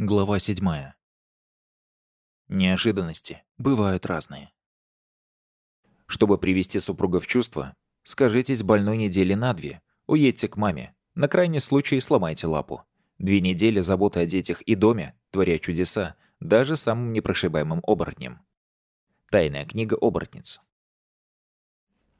Глава 7. Неожиданности бывают разные. Чтобы привести супруга в чувство, скажитесь больной недели на две, уедьте к маме, на крайний случай сломайте лапу. Две недели заботы о детях и доме, творя чудеса, даже самым непрошибаемым оборотнем. Тайная книга оборотниц.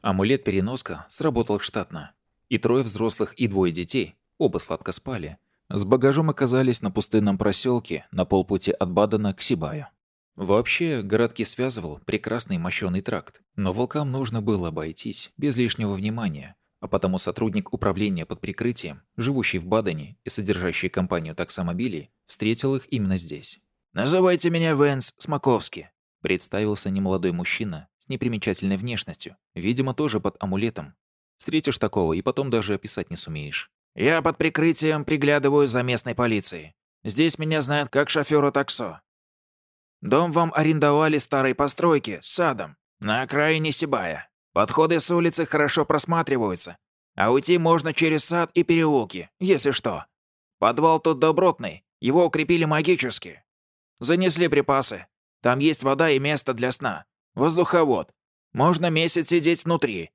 Амулет-переноска сработал штатно, и трое взрослых и двое детей, оба сладко спали, с багажом оказались на пустынном проселке на полпути от Бадена к Сибаю. Вообще, городки связывал прекрасный мощёный тракт, но волкам нужно было обойтись без лишнего внимания, а потому сотрудник управления под прикрытием, живущий в Бадене и содержащий компанию таксомобилей, встретил их именно здесь. «Называйте меня Венс Смаковский», — представился немолодой мужчина с непримечательной внешностью, видимо, тоже под амулетом. Встретишь такого и потом даже описать не сумеешь. Я под прикрытием приглядываю за местной полицией. Здесь меня знают как шофера таксо. Дом вам арендовали старой постройки, с садом, на окраине Сибая. Подходы с улицы хорошо просматриваются, а уйти можно через сад и переулки, если что. Подвал тут добротный, его укрепили магически. Занесли припасы. Там есть вода и место для сна. Воздуховод. Можно месяц сидеть внутри.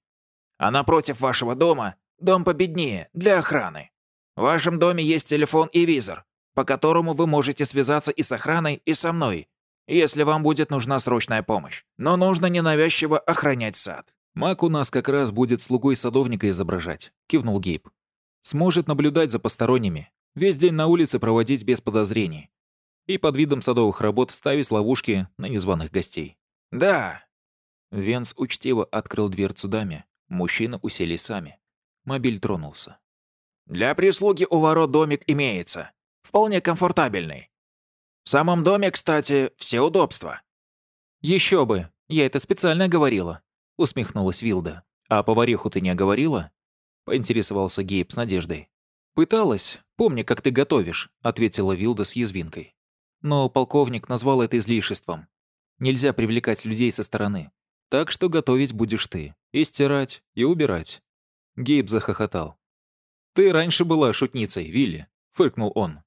А напротив вашего дома Дом победнее, для охраны. В вашем доме есть телефон и визор, по которому вы можете связаться и с охраной, и со мной, если вам будет нужна срочная помощь. Но нужно ненавязчиво охранять сад». «Мак у нас как раз будет слугой садовника изображать», — кивнул Гейб. «Сможет наблюдать за посторонними, весь день на улице проводить без подозрений и под видом садовых работ ставить ловушки на незваных гостей». «Да». Венс учтиво открыл дверцу даме. Мужчины уселись сами. Мобиль тронулся. «Для прислуги у ворот домик имеется. Вполне комфортабельный. В самом доме, кстати, все удобства». «Еще бы! Я это специально говорила», — усмехнулась Вилда. «А повариху ты не говорила?» — поинтересовался Гейб с надеждой. «Пыталась. Помни, как ты готовишь», — ответила Вилда с язвинкой. Но полковник назвал это излишеством. Нельзя привлекать людей со стороны. Так что готовить будешь ты. И стирать, и убирать. Гейб захохотал. «Ты раньше была шутницей, Вилли», — фыркнул он.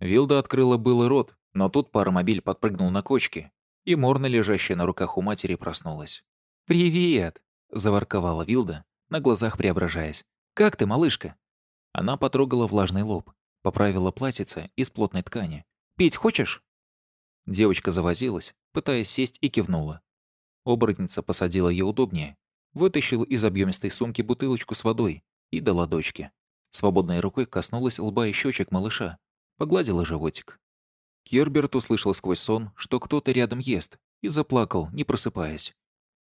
Вилда открыла было рот, но тут паромобиль подпрыгнул на кочке, и Морна, лежащая на руках у матери, проснулась. «Привет!» — заворковала Вилда, на глазах преображаясь. «Как ты, малышка?» Она потрогала влажный лоб, поправила платьице из плотной ткани. «Пить хочешь?» Девочка завозилась, пытаясь сесть и кивнула. Оборотница посадила ее удобнее, Вытащил из объемистой сумки бутылочку с водой и дала дочке. Свободной рукой коснулась лба и щечек малыша. Погладила животик. Керберт услышал сквозь сон, что кто-то рядом ест, и заплакал, не просыпаясь.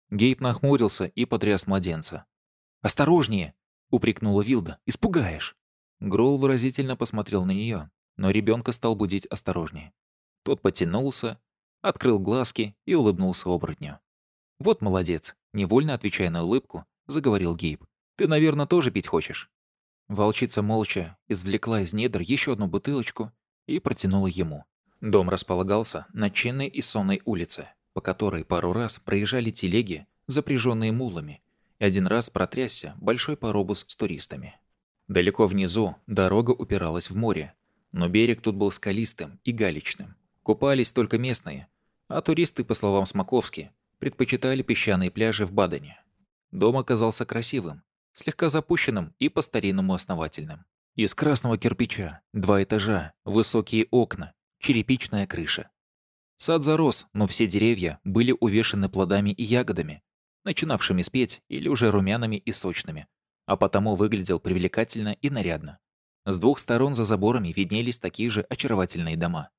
Гейб нахмурился и потряс младенца. «Осторожнее!» — упрекнула Вилда. «Испугаешь!» Грол выразительно посмотрел на нее, но ребенка стал будить осторожнее. Тот потянулся, открыл глазки и улыбнулся оборотню. «Вот молодец», — невольно отвечая на улыбку, заговорил Гейб. «Ты, наверное, тоже пить хочешь?» Волчица молча извлекла из недр еще одну бутылочку и протянула ему. Дом располагался на чинной и сонной улице, по которой пару раз проезжали телеги, запряженные мулами, и один раз протрясся большой паробус с туристами. Далеко внизу дорога упиралась в море, но берег тут был скалистым и галечным. Купались только местные, а туристы, по словам Смаковски, предпочитали песчаные пляжи в Бадене. Дом оказался красивым, слегка запущенным и по-старинному основательным. Из красного кирпича, два этажа, высокие окна, черепичная крыша. Сад зарос, но все деревья были увешаны плодами и ягодами, начинавшими спеть или уже румяными и сочными, а потому выглядел привлекательно и нарядно. С двух сторон за заборами виднелись такие же очаровательные дома.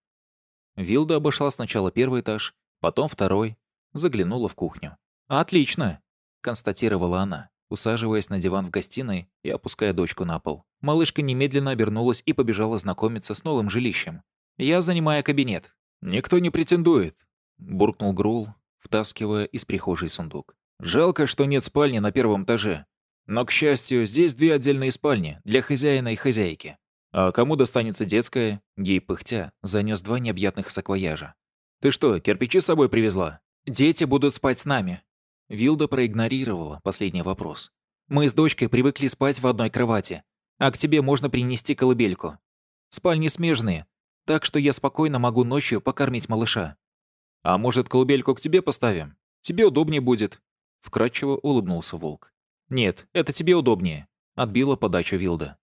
Вилда обошла сначала первый этаж, потом второй, заглянула в кухню. «Отлично!» — констатировала она, усаживаясь на диван в гостиной и опуская дочку на пол. Малышка немедленно обернулась и побежала знакомиться с новым жилищем. «Я занимаю кабинет». «Никто не претендует», — буркнул Грул, втаскивая из прихожей сундук. «Жалко, что нет спальни на первом этаже. Но, к счастью, здесь две отдельные спальни для хозяина и хозяйки. А кому достанется детская?» Гей пыхтя занес два необъятных саквояжа. «Ты что, кирпичи с собой привезла?» «Дети будут спать с нами». Вилда проигнорировала последний вопрос. «Мы с дочкой привыкли спать в одной кровати, а к тебе можно принести колыбельку. Спальни смежные, так что я спокойно могу ночью покормить малыша. А может, колыбельку к тебе поставим? Тебе удобнее будет». Вкратчиво улыбнулся волк. «Нет, это тебе удобнее», — отбила подачу Вилда.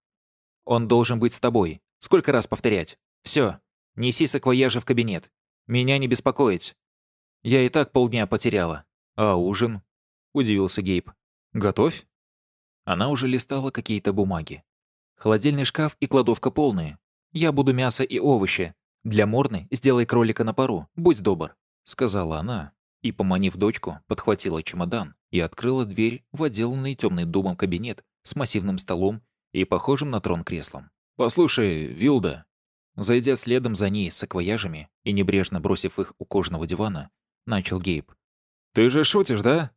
«Он должен быть с тобой. Сколько раз повторять? Все, неси саквояжи в кабинет. Меня не беспокоить. Я и так полдня потеряла. А ужин?» — удивился Гейб. «Готовь?» Она уже листала какие-то бумаги. «Холодильный шкаф и кладовка полные. Я буду мясо и овощи. Для Морны сделай кролика на пару, будь добр», — сказала она, и, поманив дочку, подхватила чемодан и открыла дверь в отделанный темным дубом кабинет с массивным столом и похожим на трон креслом. «Послушай, Вилда!» Зайдя следом за ней с саквояжами и небрежно бросив их у кожаного дивана, начал Гейб. «Ты же шутишь, да?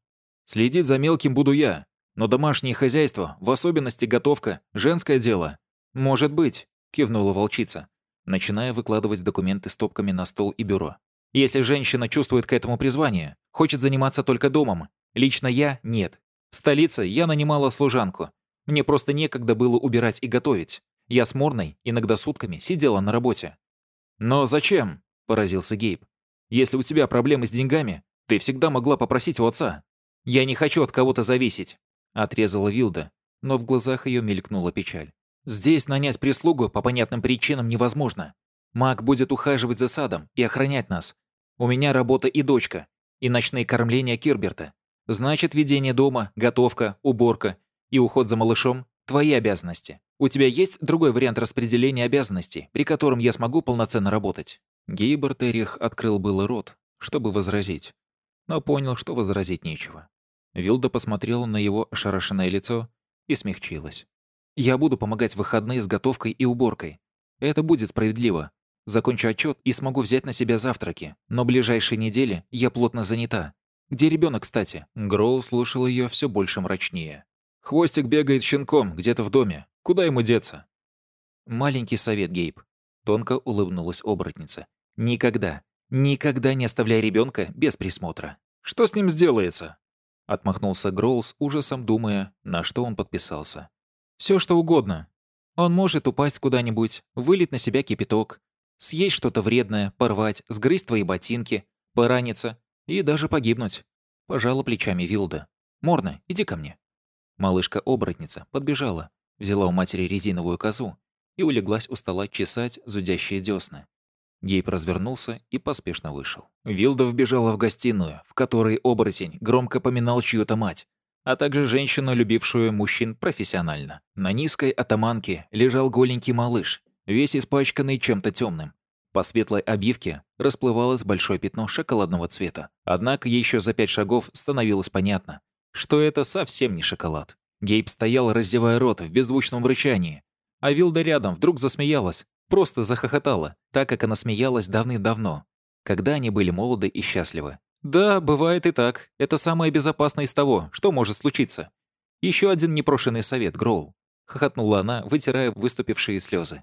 Следить за мелким буду я, но домашнее хозяйство, в особенности готовка, женское дело». «Может быть», — кивнула волчица, начиная выкладывать документы стопками на стол и бюро. Если женщина чувствует к этому призвание, хочет заниматься только домом, лично я – нет. В столице я нанимала служанку. Мне просто некогда было убирать и готовить. Я с Морной иногда сутками сидела на работе. «Но зачем?» – поразился Гейб. «Если у тебя проблемы с деньгами, ты всегда могла попросить у отца». «Я не хочу от кого-то зависеть», – отрезала Вилда, но в глазах ее мелькнула печаль. «Здесь нанять прислугу по понятным причинам невозможно. Маг будет ухаживать за садом и охранять нас. У меня работа и дочка, и ночные кормления Кирберта. Значит, ведение дома, готовка, уборка и уход за малышом – твои обязанности. У тебя есть другой вариант распределения обязанностей, при котором я смогу полноценно работать?» Гейберт Эрих открыл было рот, чтобы возразить, но понял, что возразить нечего. Вилда посмотрела на его ошарашенное лицо и смягчилась. «Я буду помогать в выходные с готовкой и уборкой. Это будет справедливо. Закончу отчет и смогу взять на себя завтраки, но ближайшие недели я плотно занята. Где ребенок, кстати?» Гроу слушал ее все больше мрачнее. «Хвостик бегает щенком, где-то в доме. Куда ему деться?» «Маленький совет, Гейб», — тонко улыбнулась оборотница. «Никогда, никогда не оставляй ребенка без присмотра». «Что с ним сделается?» Отмахнулся Гроул с ужасом, думая, на что он подписался. «Все что угодно. Он может упасть куда-нибудь, вылить на себя кипяток, съесть что-то вредное, порвать, сгрызть твои ботинки, пораниться и даже погибнуть. Пожала плечами Вилда. «Морна, иди ко мне». Малышка-оборотница подбежала, взяла у матери резиновую козу и улеглась у стола чесать зудящие десны. Гейб развернулся и поспешно вышел. Вилда вбежала в гостиную, в которой оборотень громко поминал чью-то мать, а также женщину, любившую мужчин профессионально. На низкой атаманке лежал голенький малыш, весь испачканный чем-то темным. По светлой обивке расплывалось большое пятно шоколадного цвета. Однако еще за пять шагов становилось понятно, что это совсем не шоколад. Гейб стоял, раздевая рот в беззвучном рычании. А Вилда рядом вдруг засмеялась, просто захохотала, так как она смеялась давным-давно, когда они были молоды и счастливы. «Да, бывает и так. Это самое безопасное из того, что может случиться. Еще один непрошенный совет, Гроул», — хохотнула она, вытирая выступившие слезы.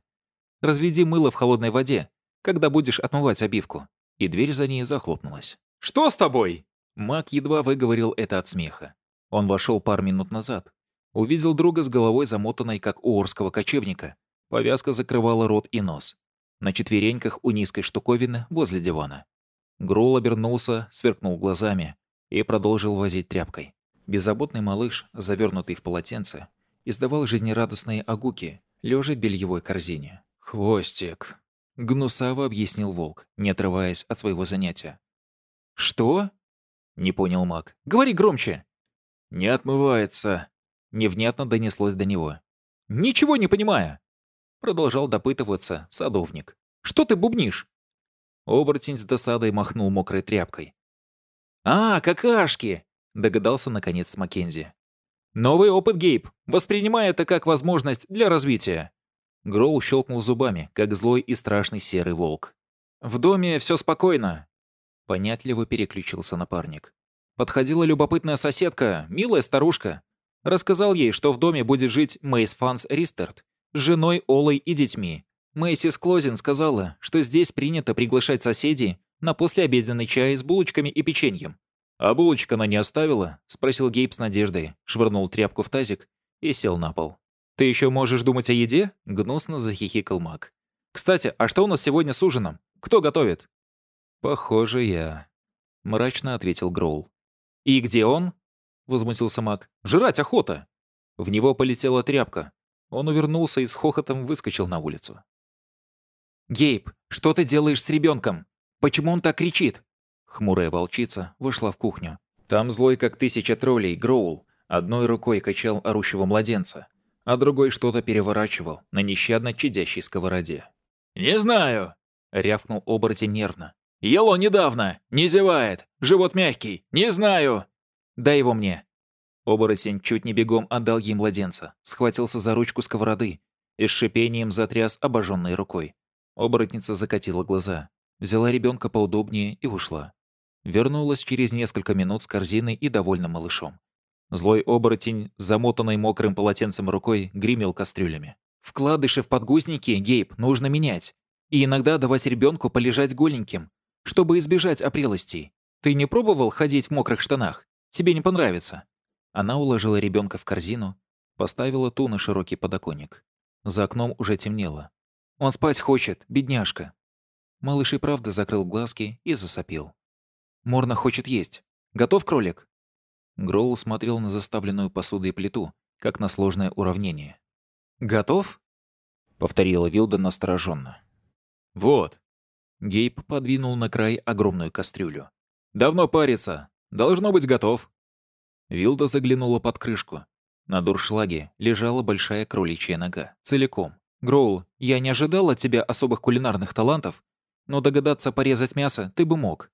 Разведи мыло в холодной воде, когда будешь отмывать обивку». И дверь за ней захлопнулась. «Что с тобой?» Мак едва выговорил это от смеха. Он вошел пару минут назад. Увидел друга с головой замотанной, как у орского кочевника. Повязка закрывала рот и нос. На четвереньках у низкой штуковины возле дивана. Грул обернулся, сверкнул глазами и продолжил возить тряпкой. Беззаботный малыш, завернутый в полотенце, издавал жизнерадостные огуки, лежа в бельевой корзине. «Хвостик», — гнусаво объяснил волк, не отрываясь от своего занятия. «Что?» — не понял маг. «Говори громче!» «Не отмывается», — невнятно донеслось до него. «Ничего не понимаю!» — продолжал допытываться садовник. «Что ты бубнишь?» Оборотень с досадой махнул мокрой тряпкой. «А, какашки!» — догадался наконец Маккензи. «Новый опыт, Гейб. Воспринимай это как возможность для развития. Гроул щелкнул зубами, как злой и страшный серый волк. «В доме все спокойно», — понятливо переключился напарник. Подходила любопытная соседка, милая старушка. Рассказал ей, что в доме будет жить Мейс Фанс Ристерт женой Олой и детьми. Мэйсис Клозин сказала, что здесь принято приглашать соседей на послеобеденный чай с булочками и печеньем. «А булочка она не оставила?» — спросил Гейб с надеждой, швырнул тряпку в тазик и сел на пол. «Ты еще можешь думать о еде?» — гнусно захихикал маг. Кстати, а что у нас сегодня с ужином? Кто готовит?» «Похоже, я», — мрачно ответил Гроул. «И где он?» — возмутился маг. «Жрать охота!» В него полетела тряпка. Он увернулся и с хохотом выскочил на улицу. «Гейб, что ты делаешь с ребенком? Почему он так кричит?» Хмурая волчица вошла в кухню. Там злой, как тысяча троллей, Гроул одной рукой качал орущего младенца, а другой что-то переворачивал на нещадно чадящей сковороде. «Не знаю!» — рявкнул оборотень нервно. «Ело недавно! Не зевает! Живот мягкий! Не знаю!» «Дай его мне!» Оборотень чуть не бегом отдал ей младенца, схватился за ручку сковороды и с шипением затряс обожженной рукой. Оборотница закатила глаза, взяла ребенка поудобнее и ушла. Вернулась через несколько минут с корзиной и довольным малышом. Злой оборотень, замотанный мокрым полотенцем рукой, гремел кастрюлями. «Вкладыши в подгузники, Гейб, нужно менять. И иногда давать ребенку полежать голеньким, чтобы избежать опрелостей. Ты не пробовал ходить в мокрых штанах? Тебе не понравится». Она уложила ребенка в корзину, поставила ту на широкий подоконник. За окном уже темнело. «Он спать хочет, бедняжка». Малыш и правда закрыл глазки и засопил. «Морна хочет есть. Готов кролик?» Гроул смотрел на заставленную посудой плиту, как на сложное уравнение. «Готов?» — повторила Вилда настороженно. «Вот». Гейб подвинул на край огромную кастрюлю. «Давно парится. Должно быть готов». Вилда заглянула под крышку. На дуршлаге лежала большая кроличья нога, целиком. «Гроул, я не ожидал от тебя особых кулинарных талантов, но догадаться порезать мясо ты бы мог.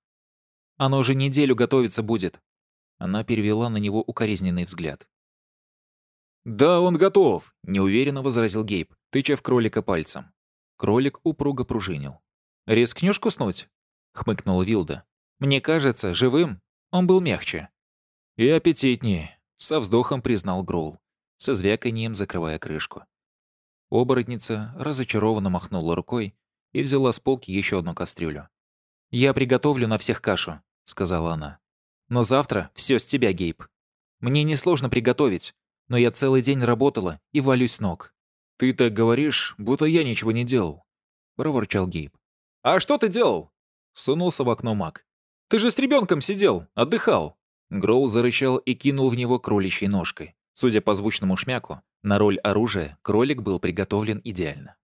Оно уже неделю готовиться будет». Она перевела на него укоризненный взгляд. «Да, он готов», — неуверенно возразил Гейб, тыча в кролика пальцем. Кролик упруго пружинил. «Рискнешь куснуть?» — хмыкнула Вилда. «Мне кажется, живым он был мягче». «И аппетитнее», — со вздохом признал Гроул, со звяканием закрывая крышку. Оборотница разочарованно махнула рукой и взяла с полки еще одну кастрюлю. «Я приготовлю на всех кашу», — сказала она. «Но завтра все с тебя, Гейб. Мне несложно приготовить, но я целый день работала и валюсь с ног». «Ты так говоришь, будто я ничего не делал», — проворчал Гейб. «А что ты делал?» — сунулся в окно маг. «Ты же с ребенком сидел, отдыхал». Гроул зарычал и кинул в него кроличьей ножкой. Судя по звучному шмяку, на роль оружия кролик был приготовлен идеально.